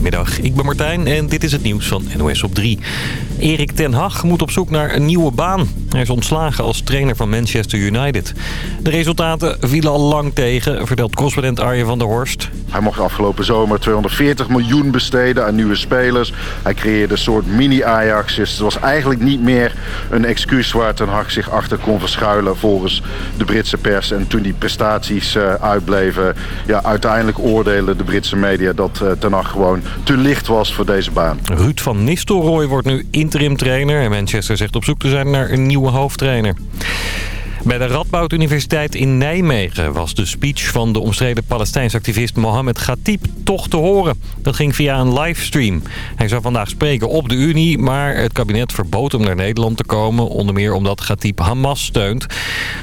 Goedemiddag, ik ben Martijn en dit is het nieuws van NOS op 3. Erik ten Hag moet op zoek naar een nieuwe baan. Hij is ontslagen als trainer van Manchester United. De resultaten vielen al lang tegen, vertelt correspondent Arjen van der Horst. Hij mocht afgelopen zomer 240 miljoen besteden aan nieuwe spelers. Hij creëerde een soort mini-Ajax. Dus het was eigenlijk niet meer een excuus waar Ten Hag zich achter kon verschuilen volgens de Britse pers. En toen die prestaties uh, uitbleven, ja, uiteindelijk oordeelden de Britse media dat uh, Ten Hag gewoon te licht was voor deze baan. Ruud van Nistelrooy wordt nu interim trainer en Manchester zegt op zoek te zijn naar een nieuwe hoofdtrainer. Bij de Radboud Universiteit in Nijmegen was de speech van de omstreden Palestijns activist Mohammed Ghatib toch te horen. Dat ging via een livestream. Hij zou vandaag spreken op de Unie, maar het kabinet verbood hem naar Nederland te komen. Onder meer omdat Ghatib Hamas steunt.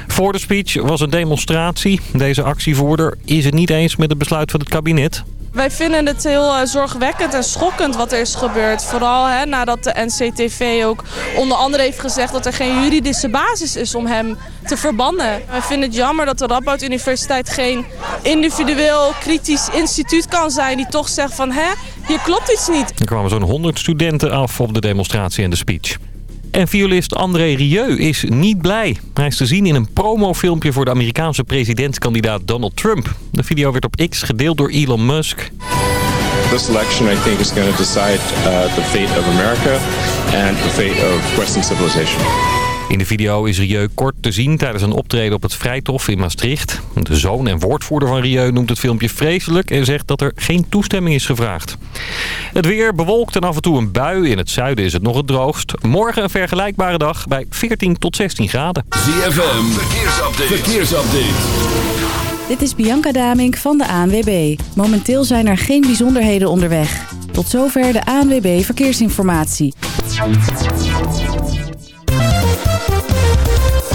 Voor de speech was een demonstratie. Deze actievoerder is het niet eens met het besluit van het kabinet. Wij vinden het heel uh, zorgwekkend en schokkend wat er is gebeurd. Vooral hè, nadat de NCTV ook onder andere heeft gezegd dat er geen juridische basis is om hem te verbannen. Wij vinden het jammer dat de Radboud Universiteit geen individueel kritisch instituut kan zijn die toch zegt van hè, hier klopt iets niet. Er kwamen zo'n 100 studenten af op de demonstratie en de speech. En violist André Rieu is niet blij. Hij is te zien in een promofilmpje voor de Amerikaanse presidentskandidaat Donald Trump. De video werd op X gedeeld door Elon Musk. This election I think is going to decide uh, the fate of America and the fate of Western civilization. In de video is Rieu kort te zien tijdens een optreden op het Vrijthof in Maastricht. De zoon en woordvoerder van Rieu noemt het filmpje vreselijk en zegt dat er geen toestemming is gevraagd. Het weer bewolkt en af en toe een bui. In het zuiden is het nog het droogst. Morgen een vergelijkbare dag bij 14 tot 16 graden. ZFM, verkeersupdate. verkeersupdate. Dit is Bianca Damink van de ANWB. Momenteel zijn er geen bijzonderheden onderweg. Tot zover de ANWB Verkeersinformatie.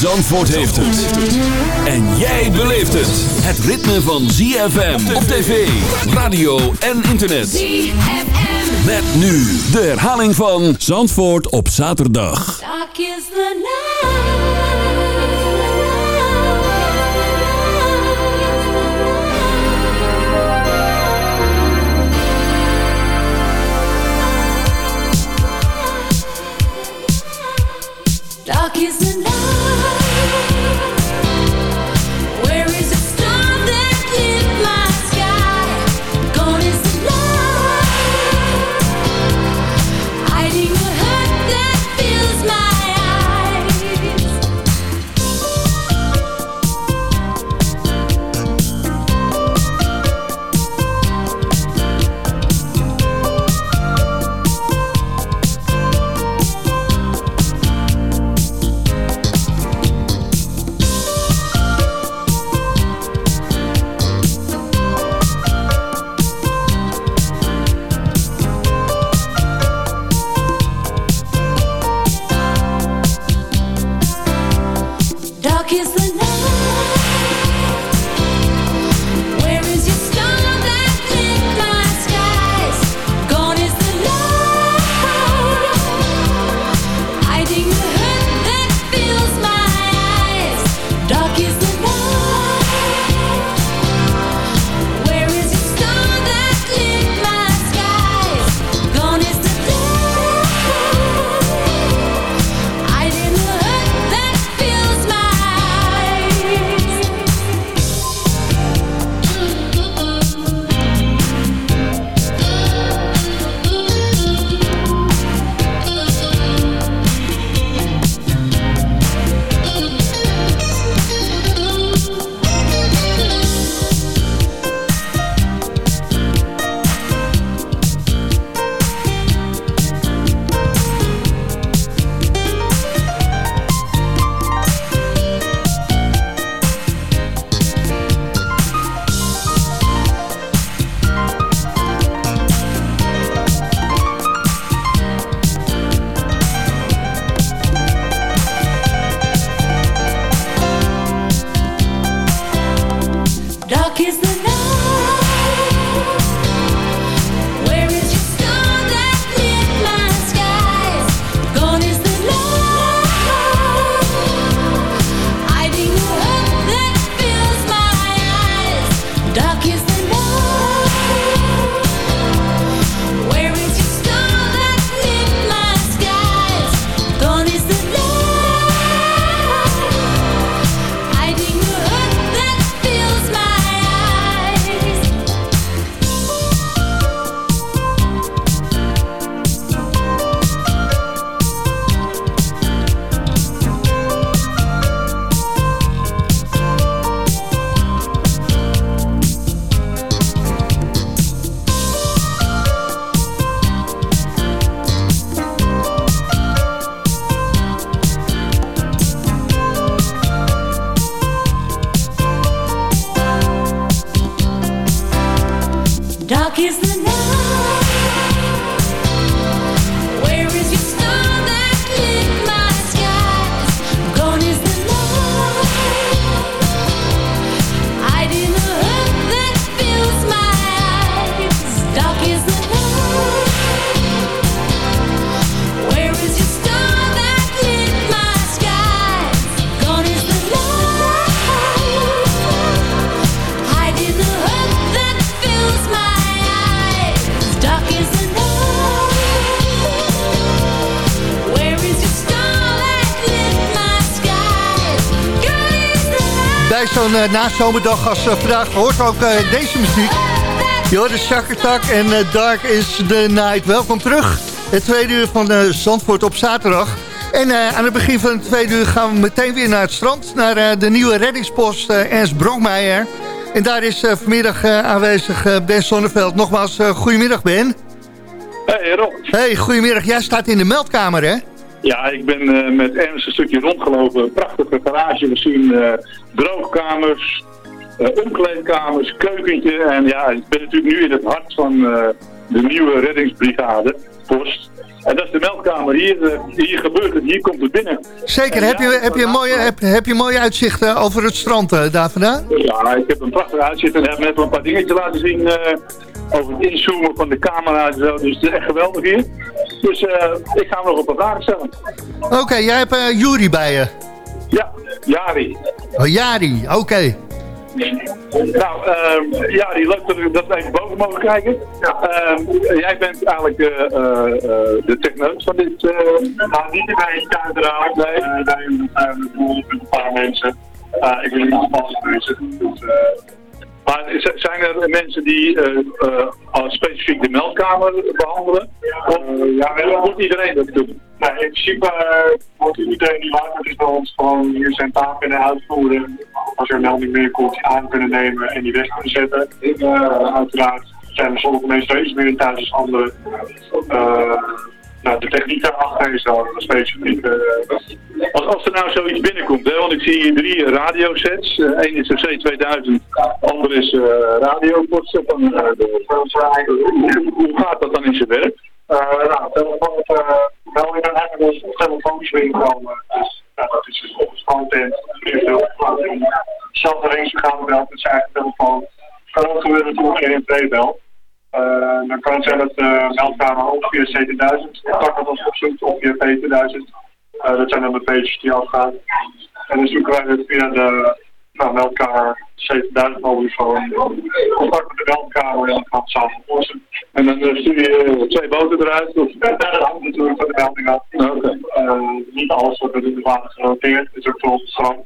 Zandvoort heeft het. En jij beleeft het. Het ritme van ZFM op tv, radio en internet. ZFM. Met nu de herhaling van Zandvoort op zaterdag. Dark is the night. Dark is the bij zo'n uh, nazomerdag als uh, vandaag hoort ook uh, deze muziek. Hoort de Shakkertak en Dark is the Night. Welkom terug. Het tweede uur van Zandvoort op zaterdag. En aan het begin van het tweede uur gaan we meteen weer naar het strand. Naar de nieuwe reddingspost Ernst Bronkmeijer. En daar is vanmiddag aanwezig Ben Sonneveld. Nogmaals, goedemiddag Ben. Hey Rob. Hey, goedemiddag. Jij staat in de meldkamer hè? Ja, ik ben uh, met Ernst een stukje rondgelopen. Prachtige garage. We zien uh, droogkamers, uh, omkleedkamers, keukentje. En ja, ik ben natuurlijk nu in het hart van de nieuwe reddingsbrigade, post. En dat is de meldkamer. Hier, hier gebeurt het, hier komt het binnen. Zeker. heb, je, heb, je mooie, heb, heb je mooie uitzichten over het strand daar vandaan? Ja, ik heb een prachtig uitzicht en heb net wel een paar dingetjes laten zien over het inzoomen van de camera en zo. Dus het is echt geweldig hier. Dus uh, ik ga hem nog op een vraag stellen. Oké, jij hebt uh, Jury bij je. Ja, Jari. Oh, Jari, oké. Okay. Nou, um, Jari, leuk dat we, dat we even boven mogen kijken. Ja. Um, jij bent eigenlijk uh, de techneut van dit... nou, niet in mijn uiteraard. Nee, daar zijn een paar mensen. ik wil niet allemaal mensen. Dus, maar zijn er mensen die uh, specifiek de meldkamer behandelen? Of ja, moet iedereen dat doen? Nou, in principe wordt iedereen die later is bij ons gewoon hier zijn taak kunnen uitvoeren. Als er een melding meer komt, aan kunnen nemen en die weg kunnen zetten. uiteraard zijn er sommige mensen iets meer in thuis dan anderen. Nou, de techniek daarachter is dan specifiek. Uh, als, als er nou zoiets binnenkomt, hè, want ik zie hier drie radiosets. Eén uh, is de C2000, ander is uh, radioposten van de hoe, gaat dat dan in zijn werk? nou, telefoon, meldingen eigenlijk als telefoons binnenkomen. Dus dat is dus volgens content. Zelf erin gaan belt met zijn eigen telefoon. Kan ook gebeuren natuurlijk in een. Uh, dan kan het zijn dat de meldkamer ook via CT1000 contact met ons opzoekt of via P2000. Uh, dat zijn dan de pages die afgaan. En dan zoeken wij het via de nou, meldkamer C1000 mobielefoon contact met de meldkamer en dan samen oplossen. En dan uh, stuur je twee boten eruit? Of? Ja, dat hangt natuurlijk van de melding af. Okay. niet alles wordt in de water genoteerd, het is ook voor ons strand.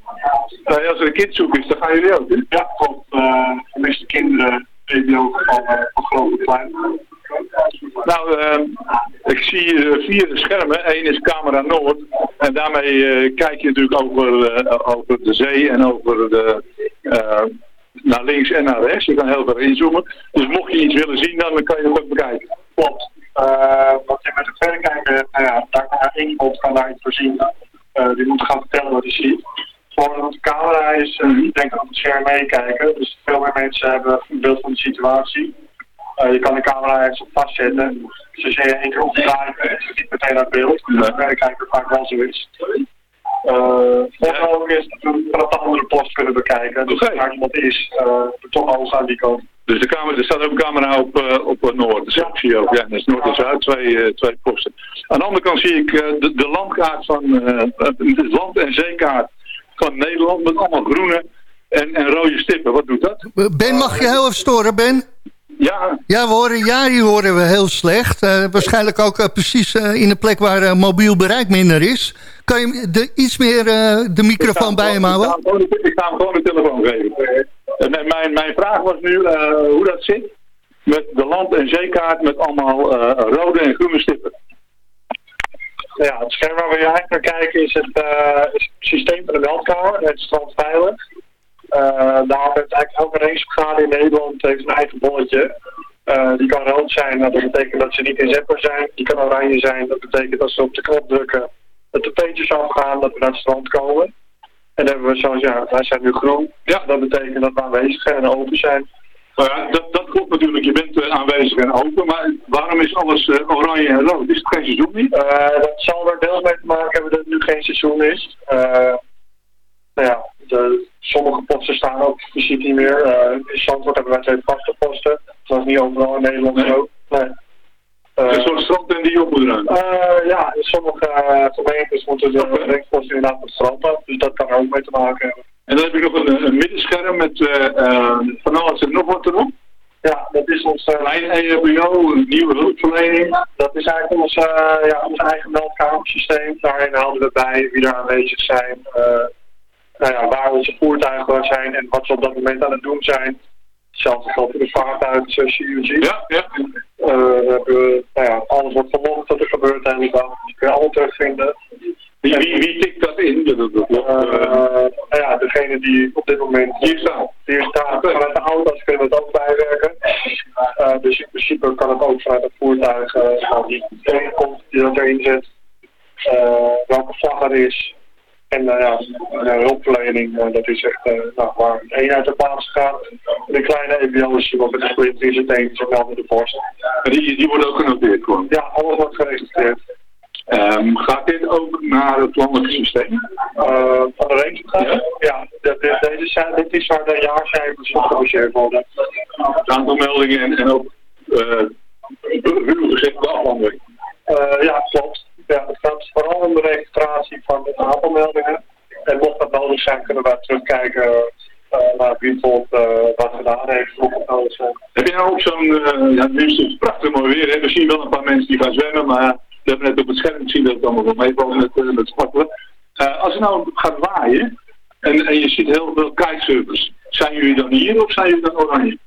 als er een kindzoek is, dan gaan jullie ook, hè? Ja, klopt. de meeste kinderen EBO van, van Grote Klein. Nou, uh, ik zie uh, vier schermen. Eén is camera Noord. En daarmee kijk je natuurlijk over, over de zee en over de, naar links en naar rechts. Je kan heel veel inzoomen. Dus mocht je iets willen zien, dan kan je het ook bekijken. Klopt. wat je met het verrekijken, nou ja, daar kan één iemand kan daar iets voorzien. die moet gaan vertellen wat hij ziet voor de camera is, uh, ik denk dat op het scherm meekijken. Dus veel meer mensen hebben een beeld van de situatie. Uh, je kan de camera ergens op vastzetten. Dus als je één keer opdraait, is het niet meteen uit beeld. Dus de verrekijker vaak wel zo is. Uh, ook is dat we vanaf de andere post kunnen bekijken. Dus er iemand is, uh, er toch ogen aan die kant. Dus de camera, er staat ook een camera op, uh, op Noord. Dus ja. zie je ook. Ja, dat is Noord en Zuid, twee, uh, twee posten. Aan de andere kant zie ik de, de landkaart van, de land- en zeekaart van Nederland met allemaal groene en, en rode stippen. Wat doet dat? Ben, mag je heel even storen, Ben? Ja. Ja, we horen, ja, die horen we heel slecht. Uh, waarschijnlijk ook uh, precies uh, in de plek waar mobiel bereik minder is. Kan je de, iets meer de microfoon bij hem houden? Ik ga hem gewoon de telefoon geven. En mijn, mijn vraag was nu hoe dat zit met de land- en zeekaart met allemaal rode en groene stippen. Ja, het scherm waar we eigenlijk naar kijken is het, uh, is het systeem van de meldkamer. Het strand veilig. Uh, daar heeft eigenlijk elke racebrigade in Nederland heeft een eigen bolletje. Uh, die kan rood zijn, dat betekent dat ze niet inzetbaar zijn. Die kan oranje zijn, dat betekent dat ze op de knop drukken, dat de peetjes afgaan, dat we naar het strand komen. En dan hebben we zoals, ja, wij zijn nu groen. Ja, dat betekent dat we aanwezig zijn en open zijn. Nou ja, dat, dat klopt natuurlijk. Je bent uh, aanwezig en open. Maar waarom is alles uh, oranje en rood? Is het geen seizoen niet? Uh, dat zal er deels mee te maken hebben dat het nu geen seizoen is. nou ja, de, sommige posten staan ook fysiek niet meer. in Zandvoort hebben wij twee vaste posten. Dat is niet overal in Nederland nee. zo. Nee. Een soort strand en die op moet ruimen? ja, in sommige gemeentes moeten de reddingsposten inderdaad het strand af. Dus dat kan er ook mee te maken hebben. En dan heb je nog een, een middenscherm met uh, van alles en nog wat erop. Ja, dat is ons lijn EHBO, een nieuwe hulpverlening. Dat is eigenlijk ons, uh, ja, ons eigen meldkamersysteem. Daarin houden we bij wie er aanwezig zijn. nou ja, waar onze voertuigen zijn en wat ze op dat moment aan het doen zijn. Hetzelfde geldt voor de vaartuigen zoals je ziet. Ja, ja. Uh, we hebben, nou ja, alles wordt vermogen dat er gebeurt en dat kun je allemaal terugvinden. Wie, wie, wie tikt dat in? Dat, dat, dat, uh, nou ja, degene die op dit moment hier staat. Hier staat. Vanuit de auto's kunnen we het ook bijwerken. Uh, dus in principe kan het ook vanuit het voertuig die tegenkomt, die dat erin zet. welke vlag er is. En ja, de hulpverlening, dat is echt nou, waar een eenheid de plaats gaat. De kleine EBO's die wat met de splinter in zijn teen, zo melden de borst. Die, die worden ook genoteerd gewoon? Ja, alles wordt geregistreerd. Um, gaat dit ook naar het landelijk systeem? Uh, van de rekenschap? Ja, ja dit, deze dit is waar de jaarcijfers van gebaseerd worden. Het aantal meldingen en, en ook uh, ruw gezegd de afhandeling. Uh, ja, klopt. Ja, het gaat vooral om de registratie van het aantal meldingen. En mocht dat nodig zijn, kunnen we terugkijken uh, naar wie bijvoorbeeld wat gedaan heeft. Mocht dat nodig zijn. Heb je nou op zo'n, ja, nu is het prachtig mooi weer. Hè? We zien wel een paar mensen die gaan zwemmen, maar we hebben net op het scherm gezien dat het allemaal wel meevalt met, met spartelen. Uh, als het nou gaat waaien en, en je ziet heel veel kitesurfers, zijn jullie dan hier of zijn jullie dan oranje?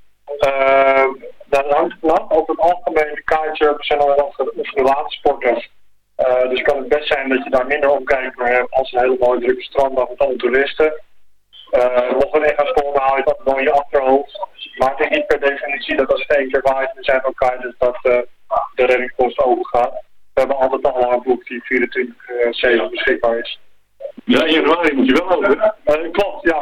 Dat hangt vanaf. Over het algemeen, de kitesurfers zijn al wel geoefende watersporters. Uh, dus kan het best zijn dat je daar minder omkijkt naar hebt als een hele mooie drukke strand met alle toeristen. Uh, er echt gaan stormen, haal je dat in je achterhoofd. Maar het is niet per definitie dat als het één keer waait, zijn ook kiters dat uh, de reddingspost overgaat we hebben altijd al een boek die 24-7 uh, beschikbaar is. Ja, in januari moet je wel over. Uh, klopt, ja.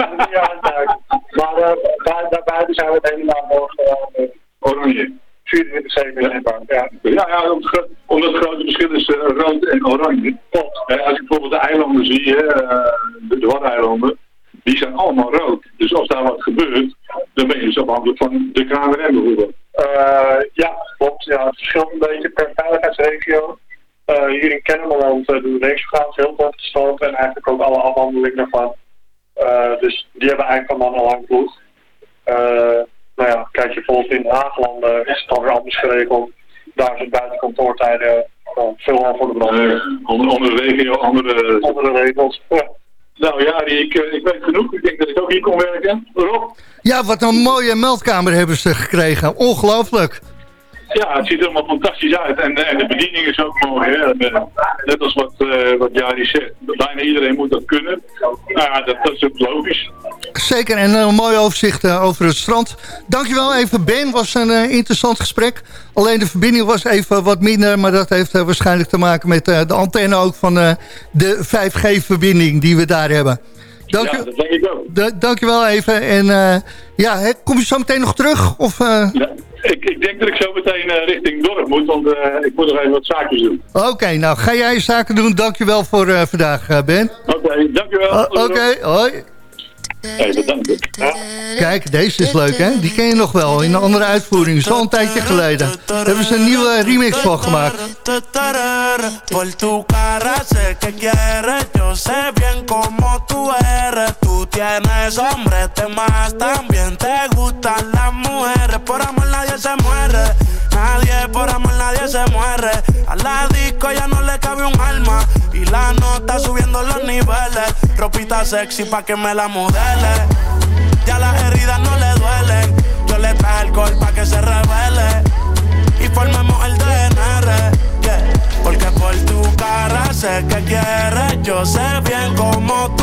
maar daar, daarbuiten zijn we het helemaal morgen uh, oranje. 24-7 beschikbaar, ja. Ja, ja omdat, omdat het grote verschil is uh, rood en oranje. Klopt. als ik bijvoorbeeld de eilanden zie, uh, de, de Waddeneilanden, die zijn allemaal rood. Dus als daar wat gebeurt, dan ben je dus afhankelijk van de KNRM bijvoorbeeld. Ja, klopt. Ja, het verschilt een beetje per veiligheidsregio. Uh, hier in Kennemerland uh, doen reeksorgaans heel veel gestoten en eigenlijk ook alle afhandelingen daarvan. Uh, dus die hebben eigenlijk allemaal al lang ploeg. Nou ja, kijk je bijvoorbeeld in Haaglanden is het dan weer anders geregeld. Daar is het buiten kantoortijden veel voor de brandweer. onder, onder de regio, andere... Andere regels, ja. Nou ja, ik, ik weet genoeg. Ik denk dat ik ook hier kon werken. Rob? Ja, wat een mooie meldkamer hebben ze gekregen. Ongelooflijk. Ja, het ziet er allemaal fantastisch uit. En, en de bediening is ook mooi. Hè? Net als wat, uh, wat Jari zegt. Bijna iedereen moet dat kunnen. Nou ja, dat, is ook logisch. Zeker, en een mooi overzicht over het strand. Dankjewel even Ben, was een interessant gesprek. Alleen de verbinding was even wat minder, maar dat heeft waarschijnlijk te maken met de antenne ook van de 5G-verbinding die we daar hebben. Dank ja, dat denk ik ook. Dankjewel even. En uh, ja, hè, kom je zo meteen nog terug? Of, uh... ja, ik, ik, denk dat ik zo meteen uh, richting dorp moet, want ik moet nog even wat zaakjes doen. Oké, okay, nou ga jij je zaken doen. Dankjewel voor vandaag, Ben. Oké, okay, dankjewel. Oké, okay, hoi. Bedankt. Ja. Kijk, deze is leuk, hè? Die ken je nog wel, in een andere uitvoering. Zo een tijdje geleden. Daar hebben ze een nieuwe remix van gemaakt. Por tu cara sé que quieres Yo sé bien como tú eres Tú tienes hombre, te más También te gustan las mujeres Por amor nadie se muere Nadie, por amor nadie se muere A la disco ya no le cabe un alma Y la nota subiendo los niveles Ropita sexy pa' que me la modele Ya las heridas no le duelen. Yo le traje alcohol pa' que se revele. Y formemos el DNR yeah. Porque por tu cara sé que quieres. Yo sé bien cómo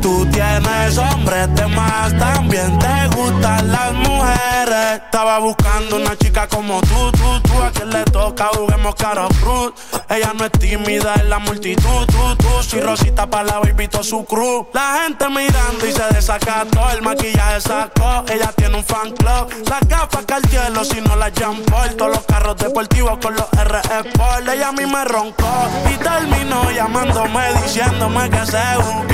tú tienes hombres de más También te gustan las mujeres. Estaba buscando una chica como tú, tú, tú A quien le toca juguemos caro cruz. Ella no es tímida en la multitud, tú, tú. Si Rosita pa' la baby su cruz La gente mirando y se desacató El maquillaje sacó, ella tiene un fan club. Las gafas cielo si no la Jean Paul. Todos los carros deportivos con los RF Sport Ella a mí me roncó y terminó llamándome Diciéndome que se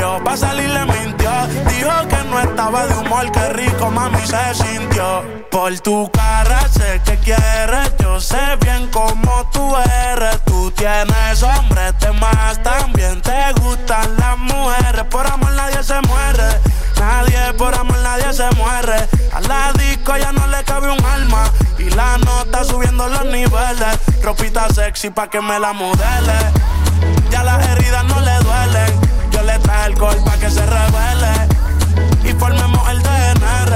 buqueó Pa' salir le mintió. Dijo que no estaba de humor, que rico mami se sintió. Por tu cara sé que quieres Yo sé bien cómo tú eres. Tú tienes hombres de más También te gustan las mujeres. Por amor nadie se muere Nadie, por amor nadie se muere. A la disco ya no le cabe un alma Y la nota subiendo los niveles. Ropita sexy pa' que me la modele. Ya las heridas no le duelen Le traje alcohol pa' que se revele y formemos el DNR.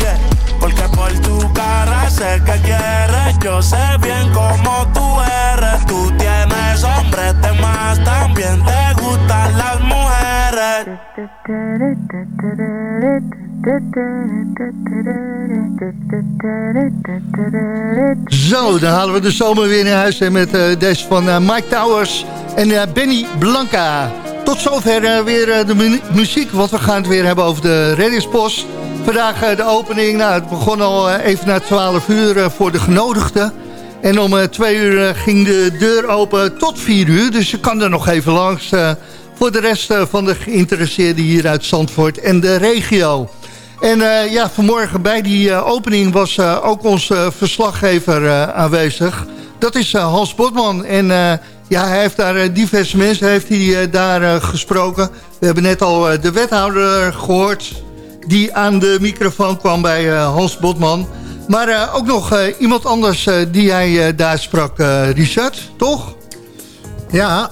Yeah. Porque por tu cara sé que quieres, yo sé bien cómo tú eres. Tú tienes hombres de más, también te gustan las mujeres. Zo, dan halen we de zomer weer naar huis met uh, deze van uh, Mike Towers en uh, Benny Blanca. Tot zover weer de mu muziek, want we gaan het weer hebben over de reddingspost. Vandaag de opening, nou, het begon al even na 12 uur voor de genodigden. En om 2 uur ging de deur open tot 4 uur, dus je kan er nog even langs... voor de rest van de geïnteresseerden hier uit Zandvoort en de regio. En ja, vanmorgen bij die opening was ook onze verslaggever aanwezig. Dat is Hans Botman. En ja, hij heeft daar diverse mensen heeft hij, daar gesproken. We hebben net al de wethouder gehoord... die aan de microfoon kwam bij Hans Botman. Maar ook nog iemand anders die hij daar sprak, Richard, toch? Ja,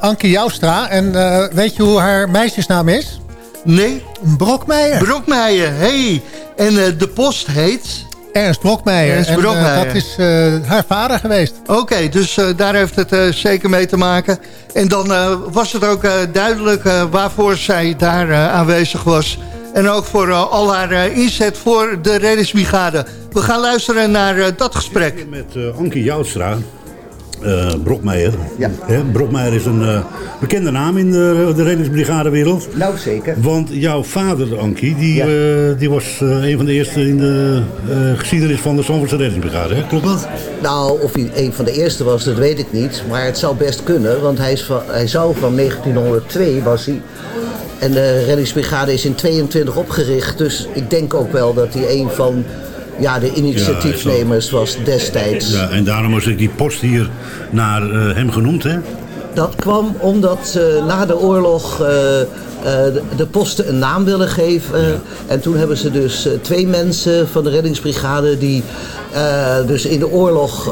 Anke Joustra. En weet je hoe haar meisjesnaam is? Nee. Brokmeijer. Brokmeijer, hey. En uh, de post heet... Ernst Brokmeijer. Ernst Brokmeijer. En, uh, dat is uh, haar vader geweest. Oké, okay, dus daar heeft het zeker mee te maken. En dan was het ook duidelijk waarvoor zij daar aanwezig was. En ook voor al haar inzet voor de reddingsbrigade. We gaan luisteren naar dat gesprek. Met Ankie Joutstra. Uh, Brokmeijer. Ja. He, Brokmeijer is een uh, bekende naam in de, de reddingsbrigadewereld. Nou, zeker. Want jouw vader, Ankie, die, ja. uh, die was een van de eerste in de geschiedenis van de Zandvoortse reddingsbrigade. Hè? Klopt dat? Nou, of hij een van de eerste was, dat weet ik niet. Maar het zou best kunnen, want hij, is van, hij zou van 1902 was hij. En de reddingsbrigade is in 22 opgericht. Dus ik denk ook wel dat hij een van ja, de initiatiefnemers was destijds. Ja, en daarom was ik die post hier naar uh, hem genoemd, hè? Dat kwam omdat uh, na de oorlog uh, de, de, posten een naam willen geven. Ja. En toen hebben ze dus twee mensen van de reddingsbrigade die dus in de oorlog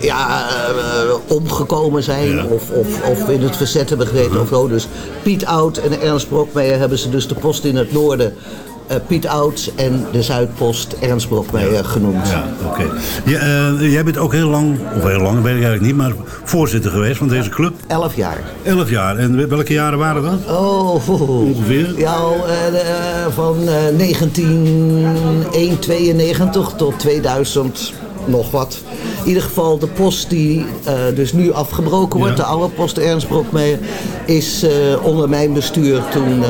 ja, omgekomen zijn ja. of, of, of in het verzet hebben gereden uh -huh. of zo. Dus Piet Oud en Ernst Brokmeijer hebben ze dus de post in het noorden uh, Piet Ouds en de Zuidpost Ernst Brokmeijer ja. genoemd. Ja, oké. Okay. Uh, jij bent ook heel lang, of heel lang, weet ik eigenlijk niet, maar voorzitter geweest van deze club? Elf jaar. Elf jaar. En welke jaren waren dat? Oh, ongeveer? Ja, uh, van 1992 tot 2000 nog wat. In ieder geval de post die uh, dus nu afgebroken wordt, ja. de oude post Ernst Brokmeijer, is uh, onder mijn bestuur toen uh,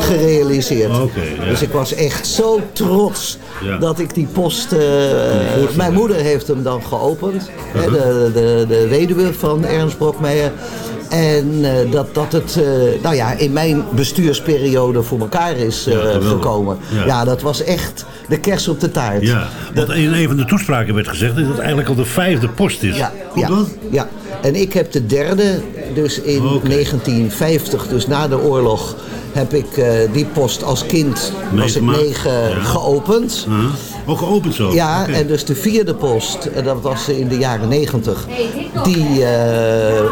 gerealiseerd. Okay, ja. Dus ik was echt zo trots ja. dat ik die post... mijn moeder heeft hem dan geopend, -huh. hè, de, de, de weduwe van Ernst Brokmeijer. En uh, dat, dat het uh, nou ja, in mijn bestuursperiode voor elkaar is ja, gekomen. Ja. ja. dat was echt de kers op de taart. Ja, want dat, in een van de toespraken werd gezegd dat het eigenlijk al de vijfde post is. Ja, ja, dat? ja. en ik heb de derde, dus in okay. 1950, dus na de oorlog heb ik uh, die post als kind, was ik negen, ja. geopend. Uh -huh. Ook geopend zo? Ja, okay. en dus de vierde post, dat was in de jaren negentig, die uh, uh,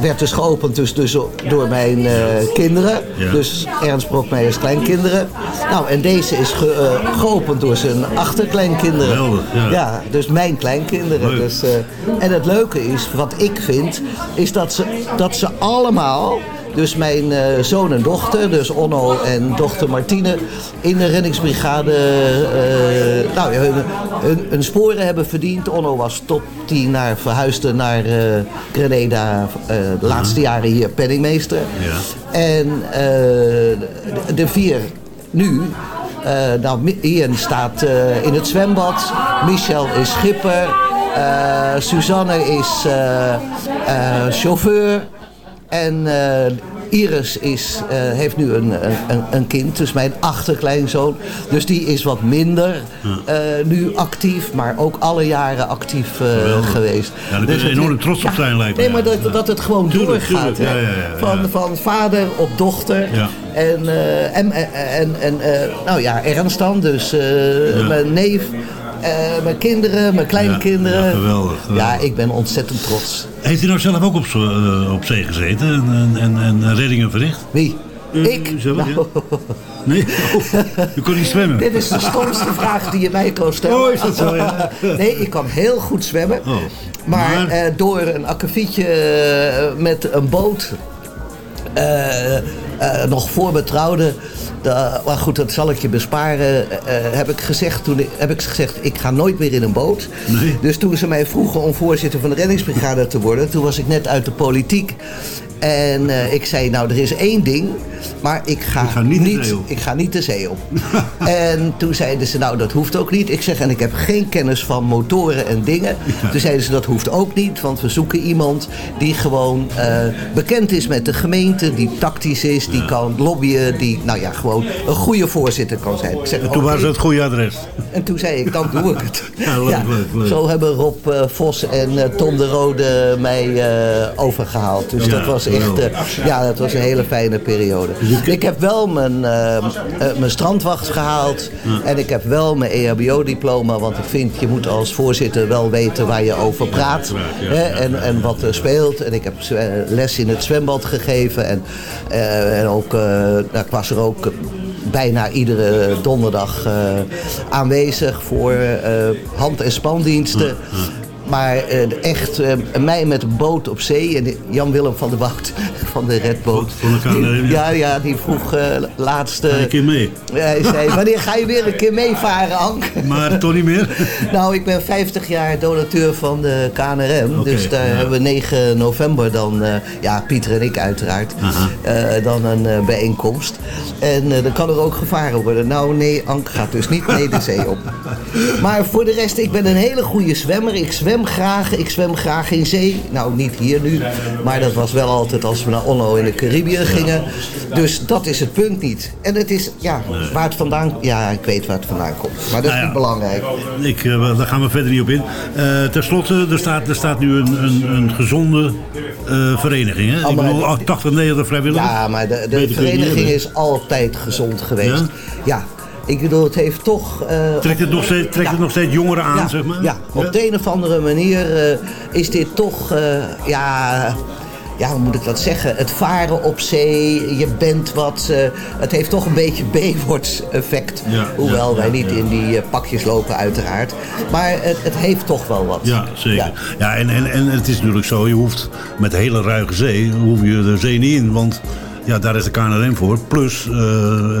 werd dus geopend dus, dus door mijn kinderen. Ja. Dus Ernst Brokmeijers kleinkinderen. Nou, en deze is ge, geopend door zijn achterkleinkinderen. Geweldig, ja. ja. dus mijn kleinkinderen. Dus, en het leuke is, wat ik vind, is dat ze, dat ze allemaal dus mijn uh, zoon en dochter, dus Onno en dochter Martine, in de reddingsbrigade uh, nou, hun, hun, hun, sporen hebben verdiend. Onno was tot die naar, verhuisde naar uh, Grenada de laatste jaren hier penningmeester. Ja. En de, de vier nu uh, nou, Ian staat uh, in het zwembad. Michel is schipper. Uh, Suzanne is chauffeur. En Iris is, heeft nu een, een, een kind, dus mijn achterkleinzoon. Dus die is wat minder nu actief, maar ook alle jaren actief geweest. Ja, daar dus ben je enorm trots op zijn lijkt me. Nee, maar dat, dat het gewoon tuurlijk, doorgaat. Tuurlijk. Ja, ja, van, van vader op dochter. En, en, en, en nou ja, Ernst dan, dus mijn neef. Eh, mijn kinderen, mijn kleinkinderen. Ja, geweldig, geweldig. Ja, ik ben ontzettend trots. Heeft u nou zelf ook op, eh, op zee gezeten en, en, en, en reddingen verricht? Wie? Ik? Zelf, ja? Nou, Nee? Oh, u kon niet zwemmen? Dit is de stomste vraag die je mij kan stellen. Oh, is dat zo, ja? Nee, ik kan heel goed zwemmen. Oh. Maar, eh, door een akkefietje eh, met een boot... eh, eh, nog voor mijn trouwde... maar goed, dat zal ik je besparen. eh, heb, ik gezegd, toen, ik- heb ik gezegd, ik ga nooit meer in een boot. Dus toen ze mij vroegen om voorzitter van de reddingsbrigade te worden... toen was ik net uit de politiek. En eh, ik zei, nou, er is één ding, maar ik ga, niet ik ga niet de zee op. en toen zeiden ze, nou, dat hoeft ook niet. Ik zeg, en ik heb geen kennis van motoren en dingen. Toen zeiden ze, dat hoeft ook niet, want we zoeken iemand die gewoon eh, bekend is met de gemeente, die tactisch is, die kan lobbyen, die, nou ja, gewoon een goede voorzitter kan zijn. Ik zeg, En toen waren ze het goede adres. En toen zei ik, dan doe ik het. Ja, leuk, leuk, leuk. Zo hebben Rob eh, Vos en eh, Tom de Rode mij eh, overgehaald. Dus Ja, dat was echt ja, dat was een hele fijne periode. Ik heb wel mijn, mijn strandwacht gehaald. En ik heb wel mijn EHBO-diploma. Want ik vind, je moet als voorzitter wel weten waar je over praat. hè, en, en wat er speelt. En ik heb les in het zwembad gegeven. En, en ook, eh, nou, was er ook bijna iedere donderdag eh, aanwezig voor eh, hand- en spandiensten. Maar eh, echt, eh, mij met een boot op zee. En Jan-Willem van der Woud van de Redboot. Van de KNRM, Die- ja. ja, die vroeg eh laatst... eh, Ga een keer mee. hij zei, wanneer ga je weer een keer meevaren, Ank? Maar toch niet meer? Nou, ik ben 50 jaar donateur van de KNRM. Dus daar ja. hebben we 9 november dan, ja, Pieter en ik uiteraard, dan een bijeenkomst. En dan kan er ook gevaren worden. Nou, nee, Ank gaat dus niet mee de zee op. Maar voor de rest, ik ben een hele goede zwemmer. Ik zwem graag, ik zwem graag in zee. Nou, niet hier nu, maar dat was wel altijd als we naar Onno in de Caribië gingen. Dus dat is het punt niet. En het is, ja, waar het vandaan, ja, ik weet waar het vandaan komt. Maar dat is Nou niet belangrijk. Ik, eh, daar gaan we verder niet op in. Eh Ten slotte, er staat, er staat nu een, een, een gezonde eh, vereniging. Hè? Ik bedoel, 80, 90 vrijwilligers. Ja, maar de, de vereniging is altijd gezond geweest. Ja? Ja, ik bedoel, het heeft toch... eh, Trekt het nog steeds, trekt het nog steeds jongeren aan, ja, zeg maar? Ja, op de een of andere manier eh, is dit toch, eh, ja, ja, hoe moet ik dat zeggen? Het varen op zee, je bent wat, het heeft toch een beetje B-woords effect. Hoewel wij niet in die pakjes lopen uiteraard. Maar het, het heeft toch wel wat. Ja, zeker. Ja. En, en, en het is natuurlijk zo, je hoeft met hele ruige zee, hoef je de zee niet in, want ja, daar is de KNRM voor. Plus, eh,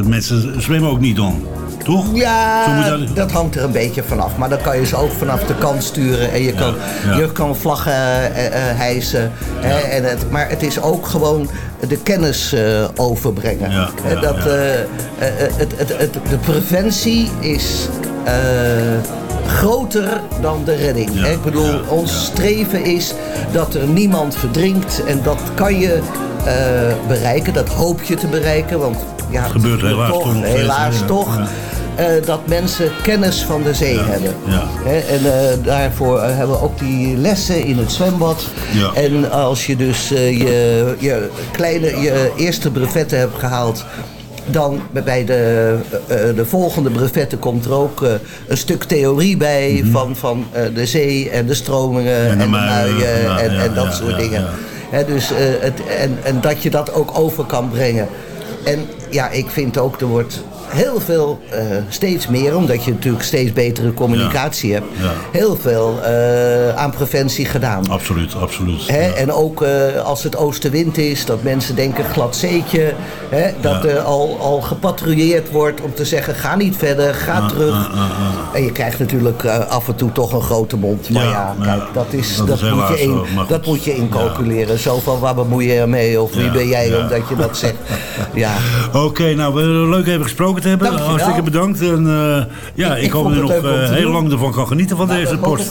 mensen zwemmen ook niet dan, toch? Ja, dat- dat hangt er een beetje vanaf. Maar dan kan je ze ook vanaf de kant sturen. En je kan, ja. Je kan vlaggen eh, hijsen. Hè, en het, maar het is ook gewoon de kennis overbrengen. Dat, het, het, het, de preventie is... groter dan de redding. Ik bedoel, ons streven is dat er niemand verdrinkt. En dat kan je eh, bereiken. Dat hoop je te bereiken. Want ja, het gebeurt helaas toch Helaas toch. Eh, dat mensen kennis van de zee hebben. ja. En eh, daarvoor hebben we ook die lessen in het zwembad. Ja. En als je dus je, je kleine, je eerste brevetten hebt gehaald. Dan bij de, eh, eh, de volgende brevetten komt er ook eh, een stuk theorie bij van, van eh, de zee en de stromingen en, Mhm. de de muien, ja, en, ja, en dat ja, soort dingen. dus, het, en, en dat je dat ook over kan brengen. En ja, ik vind ook, er wordt heel veel, eh, steeds meer, omdat je natuurlijk steeds betere communicatie hebt, Ja. heel veel eh, aan preventie gedaan. Absoluut, absoluut. Hè, En ook eh, als het oostenwind is, dat mensen denken glad zeetje. Hè, dat er al, al gepatrouilleerd wordt om te zeggen ga niet verder, ga terug. En je krijgt natuurlijk af en toe toch een grote mond. Maar Ja, kijk, dat, is, dat dat, is moet, je in, dat goed. moet je incalculeren. Zo van waar bemoei je je mee of wie ben jij omdat je dat zegt. Ja. Oké, nou, we- leuk even gesproken te hebben. Dankjewel. Hartstikke bedankt. En eh, ja, ik, ik hoop vond dat je het nog eh, heel lang ervan kan genieten van Nou, deze post.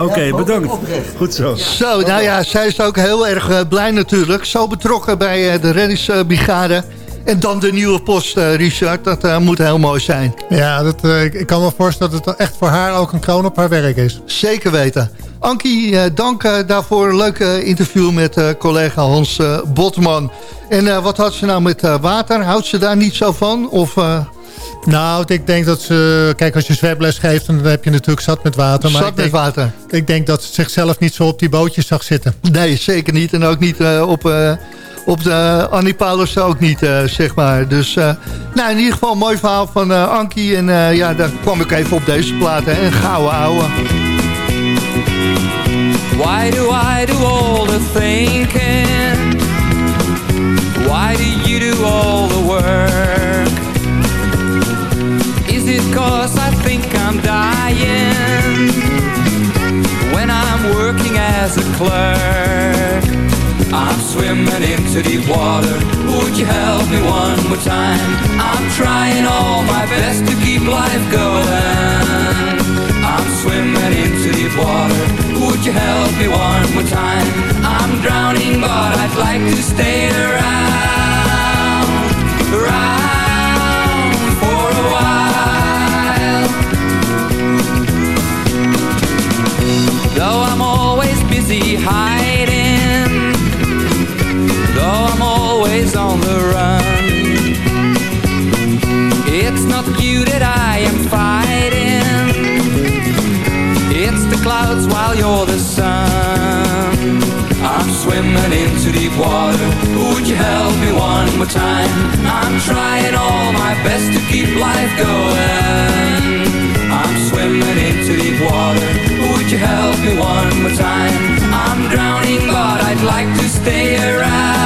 Oké, bedankt. Goed zo. Zo, nou ja, zij is ook heel erg eh, blij natuurlijk. Zo betrokken bij eh, de reddingsbrigade. En dan de nieuwe post, Richard. Dat eh, moet heel mooi zijn. Ja, dat, eh, ik, ik kan me voorstellen dat het echt voor haar ook een kroon op haar werk is. Zeker weten. Ankie, eh, dank eh, daarvoor. Een leuk eh, interview met collega Hans Botman. En wat had ze nou met water? Houdt ze daar niet zo van? Of, Nou, ik denk dat ze... Kijk, als je zwemles geeft, dan heb je natuurlijk zat met water. Maar Zat ik met denk, water. Ik denk dat ze zichzelf niet zo op die bootjes zag zitten. Nee, zeker niet. En ook niet op, op de Annie Paulus ook niet, zeg maar. Dus nou, in ieder geval een mooi verhaal van Ankie. En ja, daar kwam ik even op deze platen. En gouden ouwe. Why do I do all the thinking? Why do you do all the work? Is it cause I think I'm dying when I'm working as a clerk? I'm swimming into deep water. Would you help me one more time? I'm trying all my best to keep life going. I'm swimming into deep water. Would you help me one more time? I'm drowning, but I'd like to stay around, around for a while. Though I'm always busy hiding, though I'm always on the run, it's not you that I am fighting. Clouds while you're the sun. I'm swimming into deep water. Would you help me one more time? I'm trying all my best to keep life going. I'm swimming into deep water. Would you help me one more time? I'm drowning, but I'd like to stay around,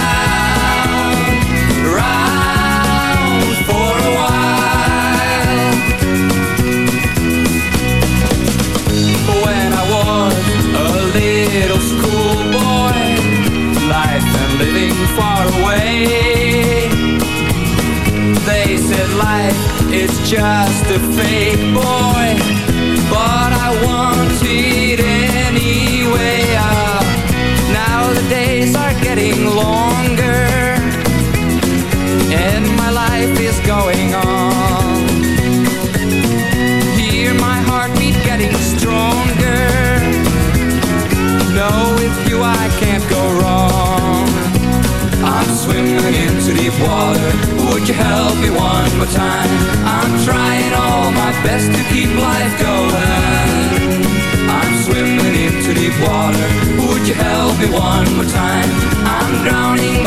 living far away. They said life is just a fake boy, but I want it anyway. Ah, now the days are getting longer, and my life is going on. Hear my heartbeat getting stronger. Know with you I can't go wrong. I'm swimming into deep water. Would you help me one more time? I'm trying all my best to keep life going. I'm swimming into deep water. Would you help me one more time? I'm drowning,